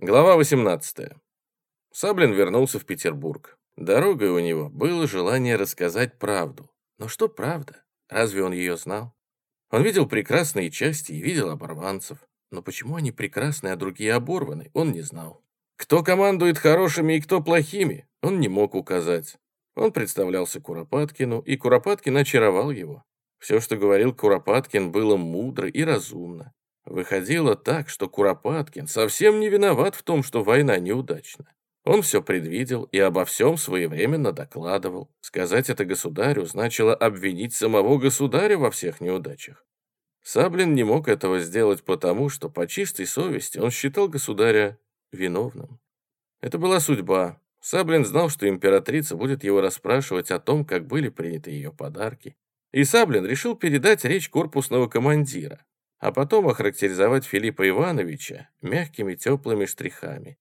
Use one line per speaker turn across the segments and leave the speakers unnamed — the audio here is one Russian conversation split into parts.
Глава 18. Саблин вернулся в Петербург. Дорогой у него было желание рассказать правду. Но что правда? Разве он ее знал? Он видел прекрасные части и видел оборванцев. Но почему они прекрасны, а другие оборваны, он не знал. Кто командует хорошими и кто плохими, он не мог указать. Он представлялся Куропаткину, и Куропаткин очаровал его. Все, что говорил Куропаткин, было мудро и разумно. Выходило так, что Куропаткин совсем не виноват в том, что война неудачна. Он все предвидел и обо всем своевременно докладывал. Сказать это государю значило обвинить самого государя во всех неудачах. Саблин не мог этого сделать потому, что по чистой совести он считал государя виновным. Это была судьба. Саблин знал, что императрица будет его расспрашивать о том, как были приняты ее подарки. И Саблин решил передать речь корпусного командира, а потом охарактеризовать Филиппа Ивановича мягкими теплыми штрихами.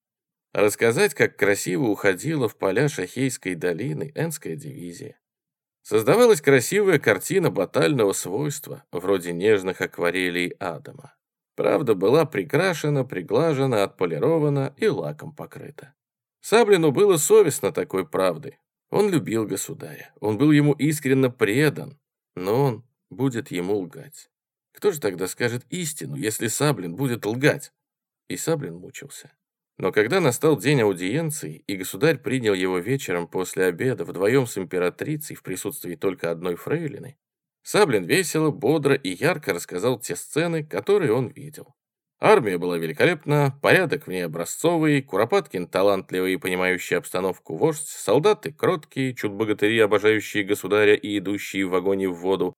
Рассказать, как красиво уходила в поля Шахейской долины Энская дивизия. Создавалась красивая картина батального свойства, вроде нежных акварелей Адама. Правда была прикрашена, приглажена, отполирована и лаком покрыта. Саблину было совестно такой правды. Он любил государя, он был ему искренне предан, но он будет ему лгать. Кто же тогда скажет истину, если Саблин будет лгать? И Саблин мучился. Но когда настал день аудиенции, и государь принял его вечером после обеда вдвоем с императрицей в присутствии только одной фрейлины, Саблин весело, бодро и ярко рассказал те сцены, которые он видел. Армия была великолепна, порядок в ней образцовый, Куропаткин талантливый и понимающий обстановку вождь, солдаты кроткие, чуд-богатыри, обожающие государя и идущие в вагоне в воду,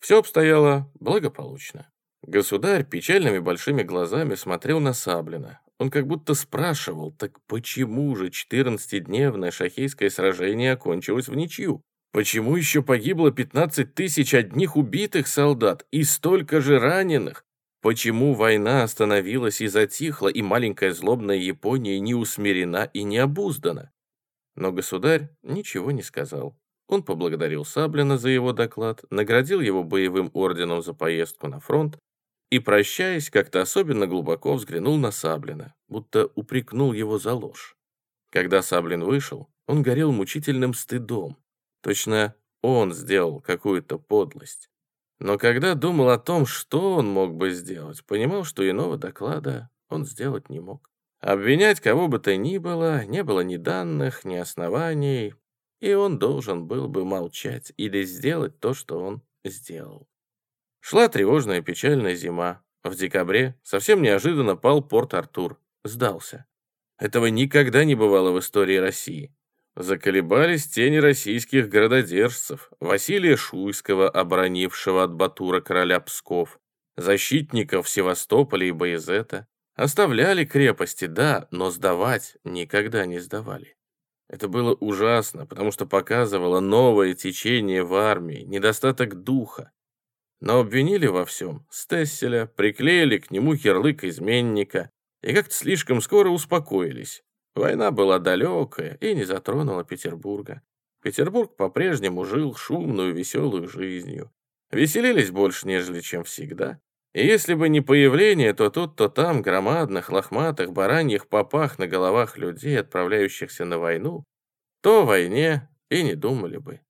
все обстояло благополучно. Государь печальными большими глазами смотрел на Саблина. Он как будто спрашивал, так почему же 14-дневное шахейское сражение окончилось в ничью? Почему еще погибло 15 тысяч одних убитых солдат и столько же раненых? Почему война остановилась и затихла, и маленькая злобная Япония не усмирена и не обуздана? Но государь ничего не сказал. Он поблагодарил Саблина за его доклад, наградил его боевым орденом за поездку на фронт и, прощаясь, как-то особенно глубоко взглянул на Саблина, будто упрекнул его за ложь. Когда Саблин вышел, он горел мучительным стыдом. Точно он сделал какую-то подлость. Но когда думал о том, что он мог бы сделать, понимал, что иного доклада он сделать не мог. Обвинять кого бы то ни было, не было ни данных, ни оснований, и он должен был бы молчать или сделать то, что он сделал. Шла тревожная печальная зима. В декабре совсем неожиданно пал Порт-Артур. Сдался. Этого никогда не бывало в истории России. Заколебались тени российских горододержцев, Василия Шуйского, оборонившего от Батура короля Псков, защитников Севастополя и Боязета. Оставляли крепости, да, но сдавать никогда не сдавали. Это было ужасно, потому что показывало новое течение в армии, недостаток духа. Но обвинили во всем Стесселя, приклеили к нему ярлык изменника и как-то слишком скоро успокоились. Война была далекая и не затронула Петербурга. Петербург по-прежнему жил шумную, веселую жизнью. Веселились больше, нежели чем всегда. И если бы не появление, то тут, то там громадных, лохматых, бараньих попах на головах людей, отправляющихся на войну, то о войне и не думали бы.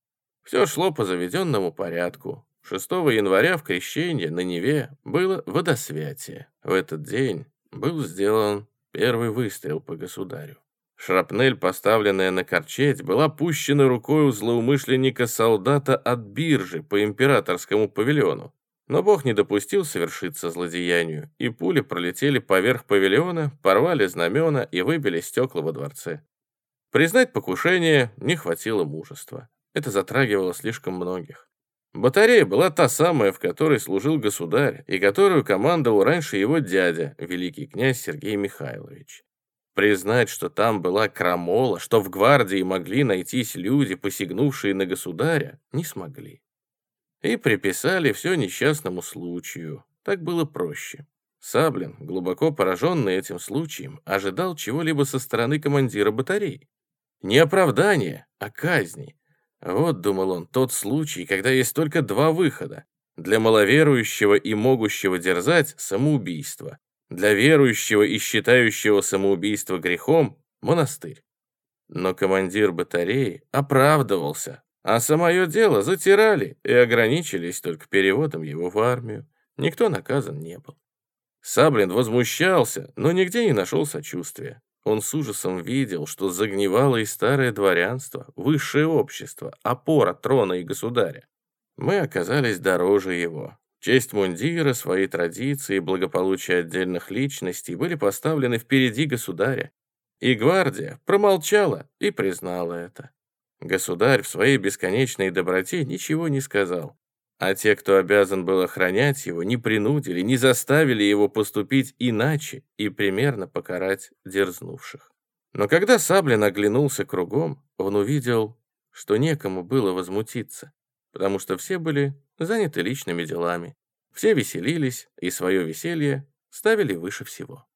Все шло по заведенному порядку. 6 января в Крещенье на Неве было водосвятие. В этот день был сделан первый выстрел по государю. Шрапнель, поставленная на корчеть, была пущена рукой у злоумышленника-солдата от биржи по императорскому павильону. Но Бог не допустил совершиться злодеянию, и пули пролетели поверх павильона, порвали знамена и выбили стекла во дворце. Признать покушение не хватило мужества. Это затрагивало слишком многих. Батарея была та самая, в которой служил государь, и которую командовал раньше его дядя, великий князь Сергей Михайлович. Признать, что там была крамола, что в гвардии могли найтись люди, посягнувшие на государя, не смогли и приписали все несчастному случаю. Так было проще. Саблин, глубоко пораженный этим случаем, ожидал чего-либо со стороны командира батареи. Не оправдания, а казни. Вот, думал он, тот случай, когда есть только два выхода. Для маловерующего и могущего дерзать – самоубийство. Для верующего и считающего самоубийство грехом – монастырь. Но командир батареи оправдывался, а самое дело затирали и ограничились только переводом его в армию. Никто наказан не был. Саблин возмущался, но нигде не нашел сочувствия. Он с ужасом видел, что загнивало и старое дворянство, высшее общество, опора трона и государя. Мы оказались дороже его. Честь мундира, свои традиции и благополучие отдельных личностей были поставлены впереди государя. И гвардия промолчала и признала это. Государь в своей бесконечной доброте ничего не сказал. А те, кто обязан был охранять его, не принудили, не заставили его поступить иначе и примерно покарать дерзнувших. Но когда Саблин оглянулся кругом, он увидел, что некому было возмутиться, потому что все были заняты личными делами. Все веселились и свое веселье ставили выше всего.